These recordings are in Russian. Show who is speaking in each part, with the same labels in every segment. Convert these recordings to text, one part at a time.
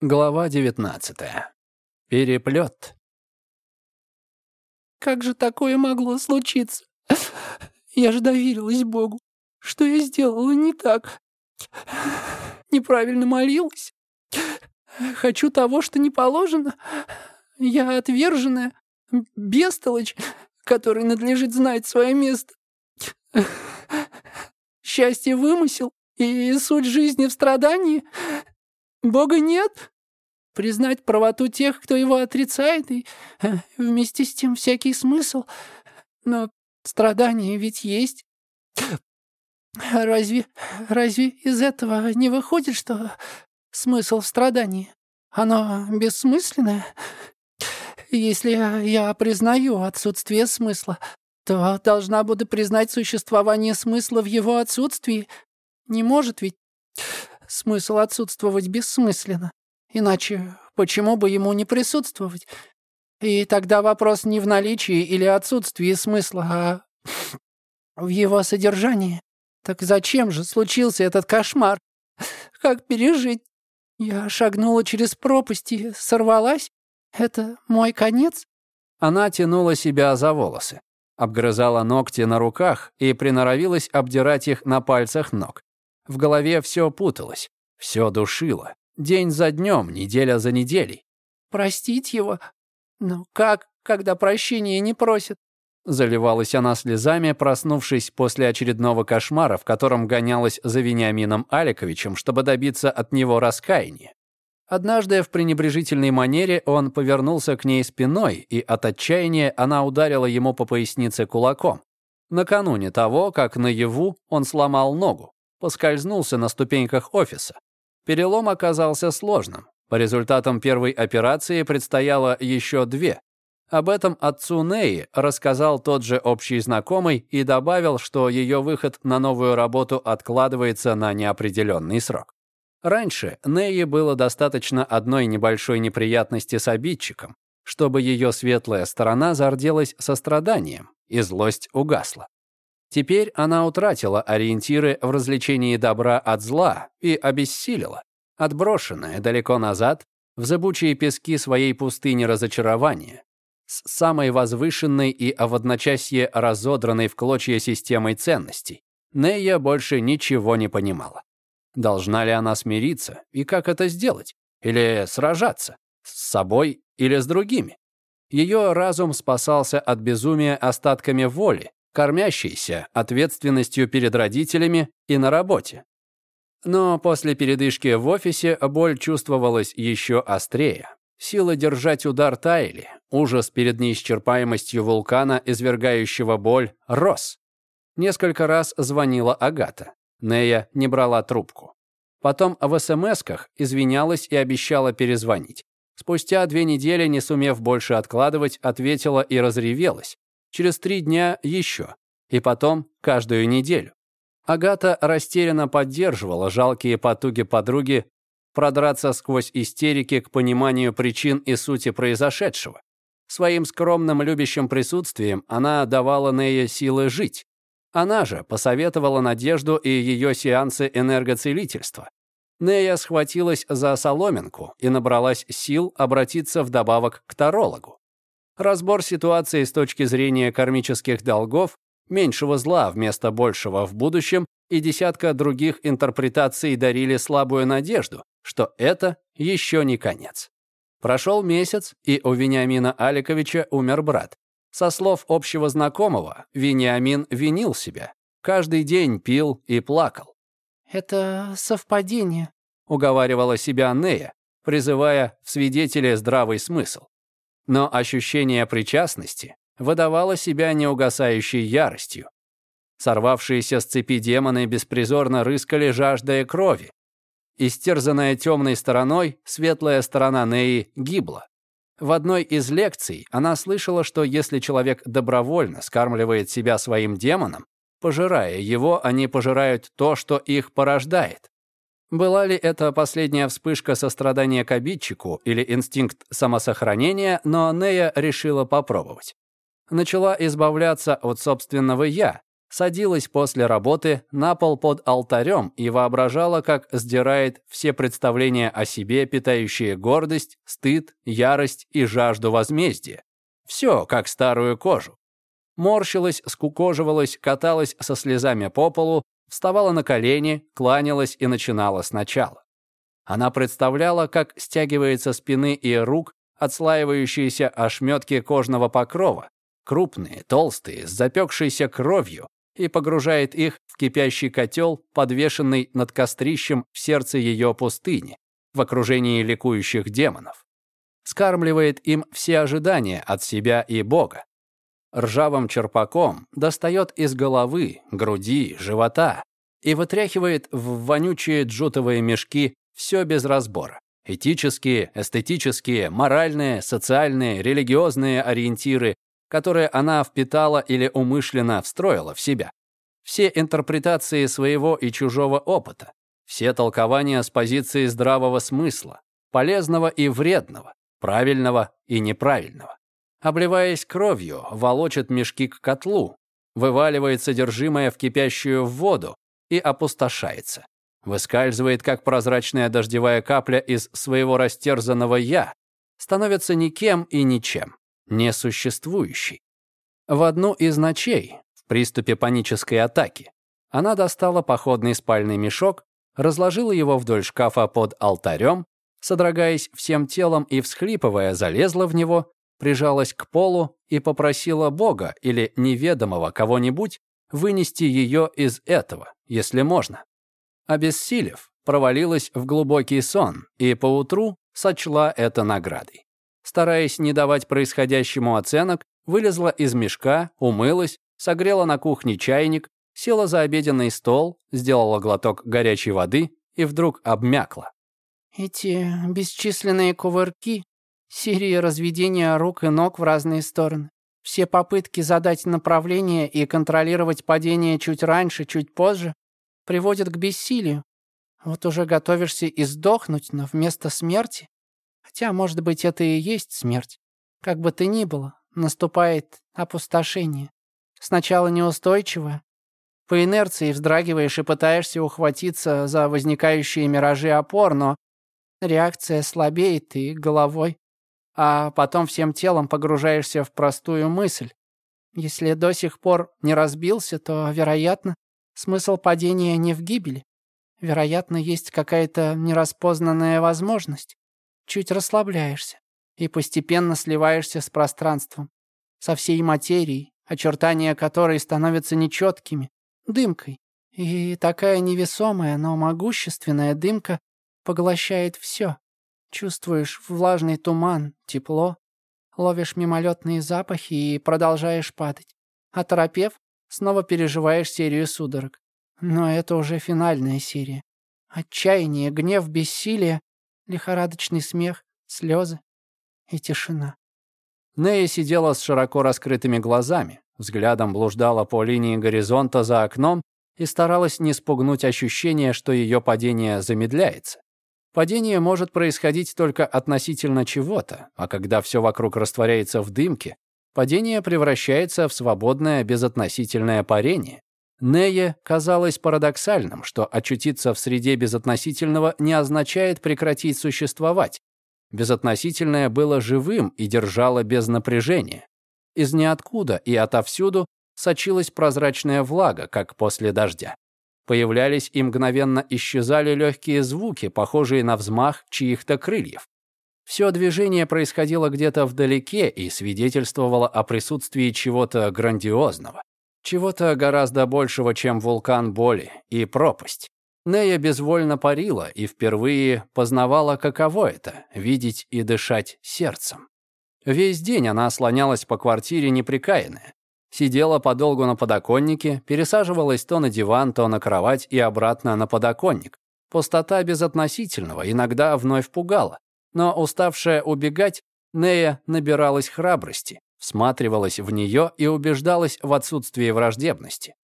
Speaker 1: Глава 19. Переплет.
Speaker 2: Как же такое могло случиться? Я же доверилась Богу. Что я сделала не так? Неправильно молилась? Хочу того, что не положено? Я отверженная, бестолочь, которой надлежит знать свое место. Счастье вымысел и суть жизни в страдании — Бога нет? Признать правоту тех, кто его отрицает, и э, вместе с тем всякий смысл. Но страдания ведь есть. Разве, разве из этого не выходит, что смысл в страдании? Оно бессмысленное? Если я признаю отсутствие смысла, то должна буду признать существование смысла в его отсутствии. Не может ведь Смысл отсутствовать бессмысленно. Иначе почему бы ему не присутствовать? И тогда вопрос не в наличии или отсутствии смысла, а в его содержании. Так зачем же случился этот кошмар? Как пережить? Я шагнула через пропасть и сорвалась? Это мой конец?
Speaker 1: Она тянула себя за волосы, обгрызала ногти на руках и приноровилась обдирать их на пальцах ног. В голове все путалось, все душило. День за днем, неделя за неделей.
Speaker 2: «Простить его? Но как, когда прощения не просят?»
Speaker 1: Заливалась она слезами, проснувшись после очередного кошмара, в котором гонялась за Вениамином Аликовичем, чтобы добиться от него раскаяния. Однажды в пренебрежительной манере он повернулся к ней спиной, и от отчаяния она ударила ему по пояснице кулаком. Накануне того, как наяву он сломал ногу поскользнулся на ступеньках офиса. Перелом оказался сложным. По результатам первой операции предстояло еще две. Об этом отцу Неи рассказал тот же общий знакомый и добавил, что ее выход на новую работу откладывается на неопределенный срок. Раньше Неи было достаточно одной небольшой неприятности с обидчиком, чтобы ее светлая сторона зарделась состраданием, и злость угасла. Теперь она утратила ориентиры в развлечении добра от зла и обессилила, отброшенная далеко назад в зыбучие пески своей пустыни разочарования, с самой возвышенной и в одночасье разодранной в клочья системой ценностей. Нея больше ничего не понимала. Должна ли она смириться и как это сделать? Или сражаться? С собой или с другими? Ее разум спасался от безумия остатками воли, кормящийся ответственностью перед родителями и на работе. Но после передышки в офисе боль чувствовалась еще острее. Силы держать удар таяли, ужас перед неисчерпаемостью вулкана, извергающего боль, рос. Несколько раз звонила Агата. Нея не брала трубку. Потом в СМСках извинялась и обещала перезвонить. Спустя две недели, не сумев больше откладывать, ответила и разревелась через три дня еще, и потом каждую неделю. Агата растерянно поддерживала жалкие потуги подруги продраться сквозь истерики к пониманию причин и сути произошедшего. Своим скромным любящим присутствием она давала Нее силы жить. Она же посоветовала Надежду и ее сеансы энергоцелительства. Нея схватилась за соломинку и набралась сил обратиться вдобавок к тарологу. Разбор ситуации с точки зрения кармических долгов, меньшего зла вместо большего в будущем и десятка других интерпретаций дарили слабую надежду, что это еще не конец. Прошел месяц, и у Вениамина Аликовича умер брат. Со слов общего знакомого, Вениамин винил себя. Каждый день пил и плакал.
Speaker 2: «Это совпадение», —
Speaker 1: уговаривала себя Нея, призывая в свидетели здравый смысл но ощущение причастности выдавало себя неугасающей яростью. Сорвавшиеся с цепи демоны беспризорно рыскали, жаждая крови. Истерзанная темной стороной, светлая сторона Неи гибла. В одной из лекций она слышала, что если человек добровольно скармливает себя своим демонам, пожирая его, они пожирают то, что их порождает. Была ли это последняя вспышка сострадания к обидчику или инстинкт самосохранения, но Нея решила попробовать. Начала избавляться от собственного «я», садилась после работы на пол под алтарем и воображала, как сдирает все представления о себе, питающие гордость, стыд, ярость и жажду возмездия. Все, как старую кожу. Морщилась, скукоживалась, каталась со слезами по полу, вставала на колени, кланялась и начинала сначала. Она представляла, как стягивает спины и рук отслаивающиеся ошметки кожного покрова, крупные, толстые, с запекшейся кровью, и погружает их в кипящий котел, подвешенный над кострищем в сердце ее пустыни, в окружении ликующих демонов. Скармливает им все ожидания от себя и Бога. Ржавым черпаком достает из головы, груди, живота и вытряхивает в вонючие джутовые мешки все без разбора. Этические, эстетические, моральные, социальные, религиозные ориентиры, которые она впитала или умышленно встроила в себя. Все интерпретации своего и чужого опыта, все толкования с позиции здравого смысла, полезного и вредного, правильного и неправильного. Обливаясь кровью, волочит мешки к котлу, вываливает содержимое в кипящую воду и опустошается. Выскальзывает, как прозрачная дождевая капля из своего растерзанного «я», становится никем и ничем несуществующий. В одну из ночей, в приступе панической атаки, она достала походный спальный мешок, разложила его вдоль шкафа под алтарем, содрогаясь всем телом и всхлипывая, залезла в него, прижалась к полу и попросила Бога или неведомого кого-нибудь вынести ее из этого, если можно. Обессилев, провалилась в глубокий сон и поутру сочла это наградой стараясь не давать происходящему оценок, вылезла из мешка, умылась, согрела на кухне чайник, села за обеденный стол, сделала глоток горячей воды и вдруг обмякла.
Speaker 2: «Эти бесчисленные кувырки, серия разведения рук и ног в разные стороны, все попытки задать направление и контролировать падение чуть раньше, чуть позже, приводят к бессилию. Вот уже готовишься и сдохнуть, но вместо смерти Хотя, может быть, это и есть смерть. Как бы то ни было, наступает опустошение. Сначала неустойчивое. По инерции вздрагиваешь и пытаешься ухватиться за возникающие миражи опор, но реакция слабеет и головой. А потом всем телом погружаешься в простую мысль. Если до сих пор не разбился, то, вероятно, смысл падения не в гибели. Вероятно, есть какая-то нераспознанная возможность чуть расслабляешься и постепенно сливаешься с пространством, со всей материей, очертания которой становятся нечеткими, дымкой. И такая невесомая, но могущественная дымка поглощает все. Чувствуешь влажный туман, тепло, ловишь мимолетные запахи и продолжаешь падать. Оторопев, снова переживаешь серию судорог. Но это уже финальная серия. Отчаяние, гнев, бессилие лихорадочный смех, слезы и тишина.
Speaker 1: Нея сидела с широко раскрытыми глазами, взглядом блуждала по линии горизонта за окном и старалась не спугнуть ощущение, что ее падение замедляется. Падение может происходить только относительно чего-то, а когда все вокруг растворяется в дымке, падение превращается в свободное безотносительное парение. Нее казалось парадоксальным, что очутиться в среде безотносительного не означает прекратить существовать. Безотносительное было живым и держало без напряжения. Из ниоткуда и отовсюду сочилась прозрачная влага, как после дождя. Появлялись и мгновенно исчезали легкие звуки, похожие на взмах чьих-то крыльев. Все движение происходило где-то вдалеке и свидетельствовало о присутствии чего-то грандиозного. Чего-то гораздо большего, чем вулкан боли и пропасть. Нея безвольно парила и впервые познавала, каково это — видеть и дышать сердцем. Весь день она слонялась по квартире неприкаянная. Сидела подолгу на подоконнике, пересаживалась то на диван, то на кровать и обратно на подоконник. Пустота безотносительного иногда вновь пугала. Но уставшая убегать, Нея набиралась храбрости всматривалась в нее и убеждалась в отсутствии враждебности.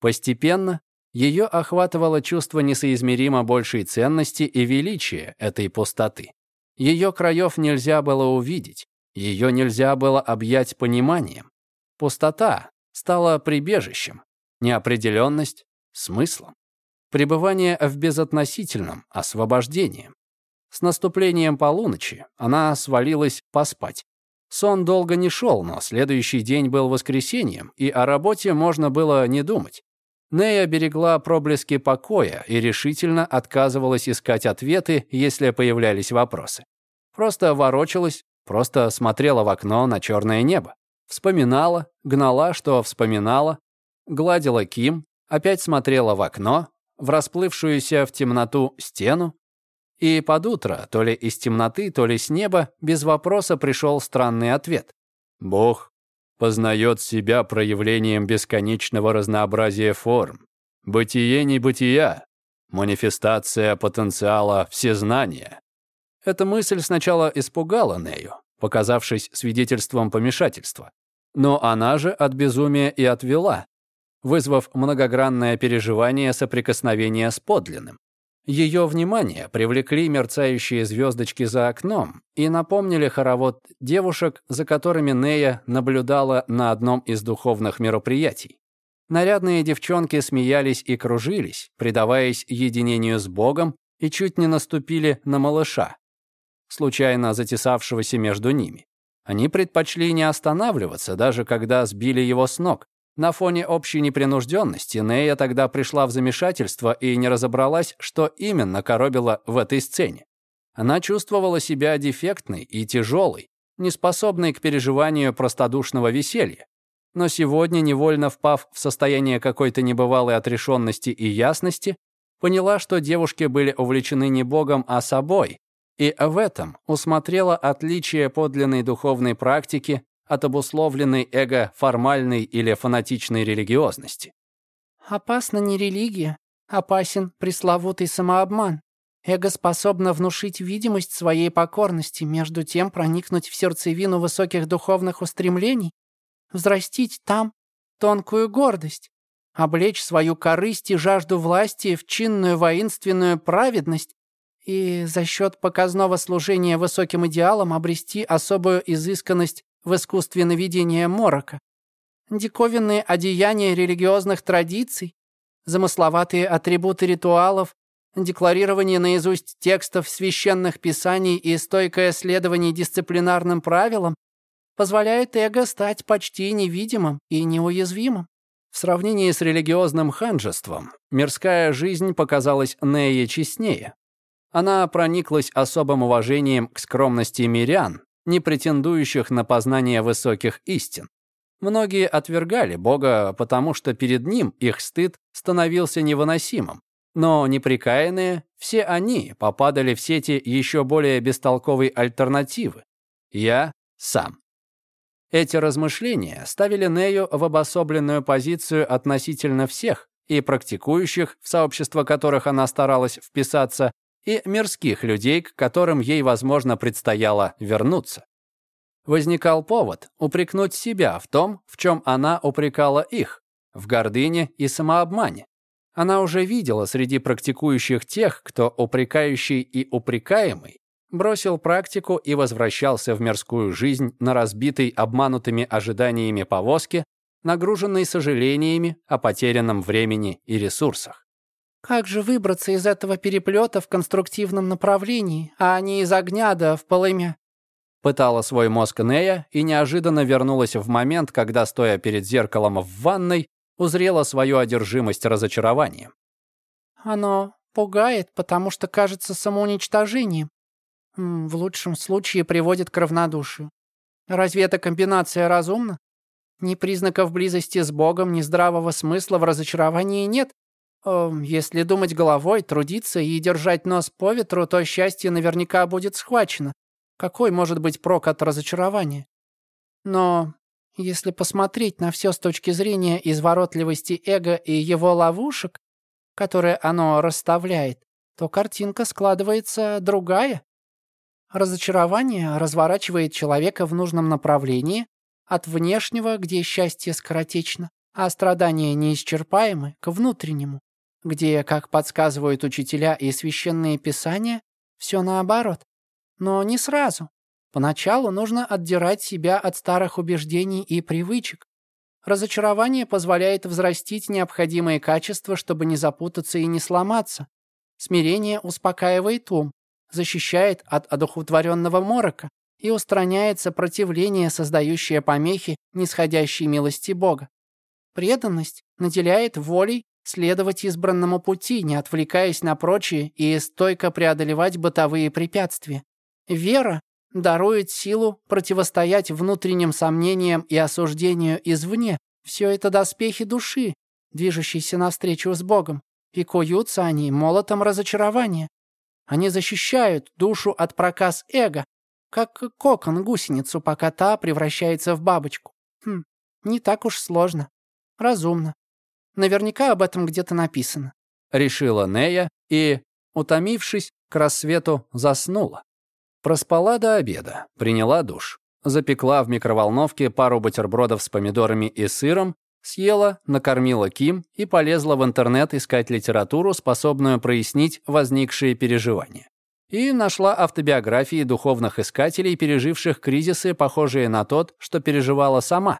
Speaker 1: Постепенно ее охватывало чувство несоизмеримо большей ценности и величия этой пустоты. Ее краев нельзя было увидеть, ее нельзя было объять пониманием. Пустота стала прибежищем, неопределенность — смыслом, пребывание в безотносительном — освобождением. С наступлением полуночи она свалилась поспать. Сон долго не шел, но следующий день был воскресеньем, и о работе можно было не думать. Нея берегла проблески покоя и решительно отказывалась искать ответы, если появлялись вопросы. Просто ворочалась, просто смотрела в окно на черное небо. Вспоминала, гнала, что вспоминала, гладила Ким, опять смотрела в окно, в расплывшуюся в темноту стену, и под утро, то ли из темноты, то ли с неба, без вопроса пришел странный ответ. «Бог познает себя проявлением бесконечного разнообразия форм. Бытие небытия, манифестация потенциала всезнания». Эта мысль сначала испугала Нею, показавшись свидетельством помешательства. Но она же от безумия и отвела, вызвав многогранное переживание соприкосновения с подлинным. Ее внимание привлекли мерцающие звездочки за окном и напомнили хоровод девушек, за которыми Нея наблюдала на одном из духовных мероприятий. Нарядные девчонки смеялись и кружились, предаваясь единению с Богом, и чуть не наступили на малыша, случайно затесавшегося между ними. Они предпочли не останавливаться, даже когда сбили его с ног, на фоне общей непринужденности Нея тогда пришла в замешательство и не разобралась, что именно коробило в этой сцене. Она чувствовала себя дефектной и тяжелой, неспособной к переживанию простодушного веселья. Но сегодня, невольно впав в состояние какой-то небывалой отрешенности и ясности, поняла, что девушки были увлечены не Богом, а собой, и в этом усмотрела отличие подлинной духовной практики от обусловленной эго-формальной или фанатичной религиозности.
Speaker 2: Опасна не религия, опасен пресловутый самообман. Эго способно внушить видимость своей покорности, между тем проникнуть в сердцевину высоких духовных устремлений, взрастить там тонкую гордость, облечь свою корысть и жажду власти в чинную воинственную праведность и за счет показного служения высоким идеалам обрести особую изысканность в искусстве наведения морока. Диковинные одеяния религиозных традиций, замысловатые атрибуты ритуалов, декларирование наизусть текстов священных писаний и стойкое следование дисциплинарным правилам позволяют эго стать почти невидимым и неуязвимым.
Speaker 1: В сравнении с религиозным ханжеством, мирская жизнь показалась Нее честнее. Она прониклась особым уважением к скромности мирян не претендующих на познание высоких истин. Многие отвергали Бога, потому что перед Ним их стыд становился невыносимым. Но неприкаянные, все они попадали в сети еще более бестолковой альтернативы. Я сам. Эти размышления ставили Нею в обособленную позицию относительно всех и практикующих, в сообщество которых она старалась вписаться, и мирских людей, к которым ей, возможно, предстояло вернуться. Возникал повод упрекнуть себя в том, в чем она упрекала их, в гордыне и самообмане. Она уже видела среди практикующих тех, кто упрекающий и упрекаемый, бросил практику и возвращался в мирскую жизнь на разбитой обманутыми ожиданиями повозке, нагруженной сожалениями о потерянном времени и ресурсах.
Speaker 2: Как же выбраться из этого переплета в конструктивном направлении, а не из огня да в полымя?
Speaker 1: Пытала свой мозг Нея и неожиданно вернулась в момент, когда, стоя перед зеркалом в ванной, узрела свою одержимость разочарованием.
Speaker 2: Оно пугает, потому что кажется самоуничтожением. В лучшем случае приводит к равнодушию. Разве эта комбинация разумна? Ни признаков близости с Богом, ни здравого смысла в разочаровании нет. Эм, если думать головой, трудиться и держать нос по ветру, то счастье наверняка будет схвачено. Какой может быть прок от разочарования? Но если посмотреть на все с точки зрения изворотливости эго и его ловушек, которые оно расставляет, то картинка складывается другая. Разочарование разворачивает человека в нужном направлении от внешнего, где счастье скоротечно, а страдания неисчерпаемы, к внутреннему где, как подсказывают учителя и священные писания, все наоборот. Но не сразу. Поначалу нужно отдирать себя от старых убеждений и привычек. Разочарование позволяет взрастить необходимые качества, чтобы не запутаться и не сломаться. Смирение успокаивает ум, защищает от одухотворенного морока и устраняет сопротивление, создающее помехи нисходящей милости Бога. Преданность наделяет волей следовать избранному пути, не отвлекаясь на прочие и стойко преодолевать бытовые препятствия. Вера дарует силу противостоять внутренним сомнениям и осуждению извне. Все это доспехи души, движущиеся навстречу с Богом, и куются они молотом разочарования. Они защищают душу от проказ эго, как кокон гусеницу, пока та превращается в бабочку. Хм, не так уж сложно. Разумно. Наверняка об этом где-то написано.
Speaker 1: Решила Нея и, утомившись, к рассвету заснула. Проспала до обеда, приняла душ, запекла в микроволновке пару бутербродов с помидорами и сыром, съела, накормила Ким и полезла в интернет искать литературу, способную прояснить возникшие переживания. И нашла автобиографии духовных искателей, переживших кризисы, похожие на тот, что переживала сама.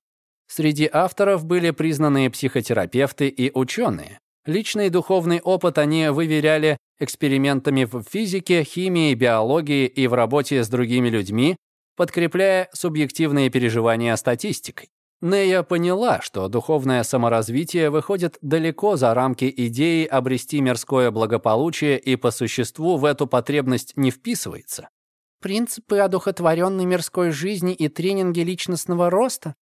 Speaker 1: Среди авторов были признанные психотерапевты и ученые, Личный духовный опыт они выверяли экспериментами в физике, химии, биологии и в работе с другими людьми, подкрепляя субъективные переживания статистикой. Нея поняла, что духовное саморазвитие выходит далеко за рамки идеи обрести мирское благополучие и по существу в эту потребность не вписывается.
Speaker 2: Принципы одухотворенной мирской жизни и тренинги личностного роста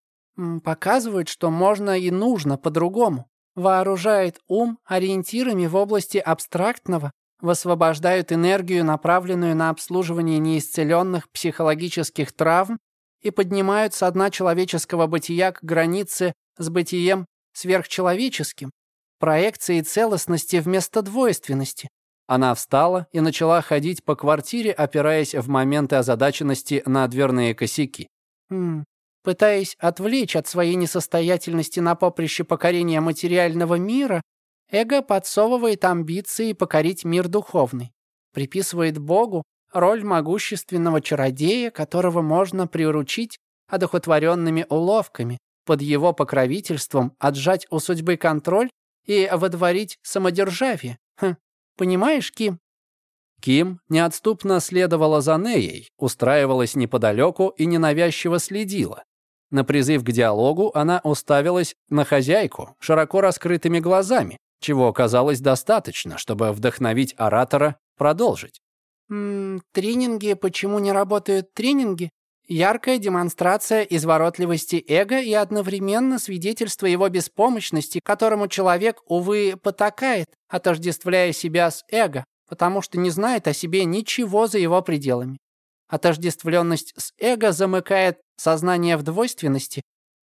Speaker 2: показывают, что можно и нужно по-другому вооружает ум ориентирами в области абстрактного, высвобождают энергию, направленную на обслуживание неисцеленных психологических травм и поднимают со дна человеческого бытия к границе с бытием сверхчеловеческим, проекцией целостности вместо двойственности.
Speaker 1: Она встала и начала ходить по квартире, опираясь в моменты озадаченности на дверные косяки.
Speaker 2: «Хм, Пытаясь отвлечь от своей несостоятельности на поприще покорения материального мира, эго подсовывает амбиции покорить мир духовный, приписывает Богу роль могущественного чародея, которого можно приручить одухотворенными уловками, под его покровительством отжать у судьбы контроль и водворить самодержавие. Хм, понимаешь, Ким?
Speaker 1: Ким неотступно следовала за Неей, устраивалась неподалеку и ненавязчиво следила, на призыв к диалогу она уставилась на хозяйку широко раскрытыми глазами, чего оказалось достаточно, чтобы вдохновить оратора продолжить.
Speaker 2: «М «Тренинги, почему не работают тренинги? Яркая демонстрация изворотливости эго и одновременно свидетельство его беспомощности, которому человек, увы, потакает, отождествляя себя с эго, потому что не знает о себе ничего за его пределами. Отождествленность с эго замыкает сознание в двойственности.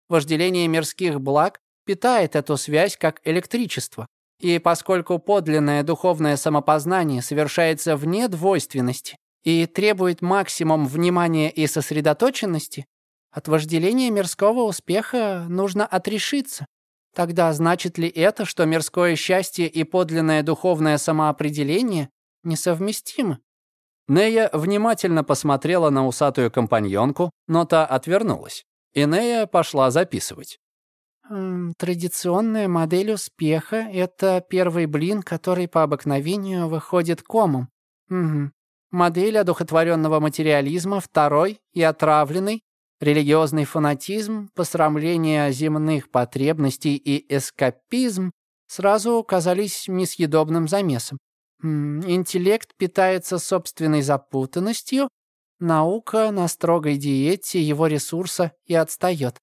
Speaker 2: Вожделение мирских благ питает эту связь как электричество. И поскольку подлинное духовное самопознание совершается вне двойственности и требует максимум внимания и сосредоточенности, от вожделения мирского успеха нужно отрешиться. Тогда значит ли это, что мирское счастье и подлинное духовное самоопределение несовместимы?
Speaker 1: Нея внимательно посмотрела на усатую компаньонку, но та отвернулась. И Нея пошла записывать.
Speaker 2: «Традиционная модель успеха — это первый блин, который по обыкновению выходит комом. Угу. Модель одухотворенного материализма — второй и отравленный, религиозный фанатизм, посрамление земных потребностей и эскапизм сразу казались несъедобным замесом. Интеллект питается собственной запутанностью, наука на строгой диете его ресурса и отстает.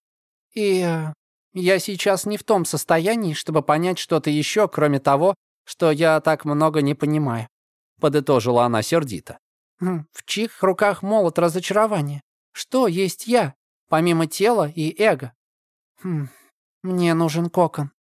Speaker 2: И э, я сейчас не в том состоянии, чтобы понять что-то еще, кроме того, что я так много не понимаю.
Speaker 1: Подытожила она сердито.
Speaker 2: Хм, в чьих руках молот разочарования? Что есть я, помимо тела и эго? Хм, мне нужен кокон.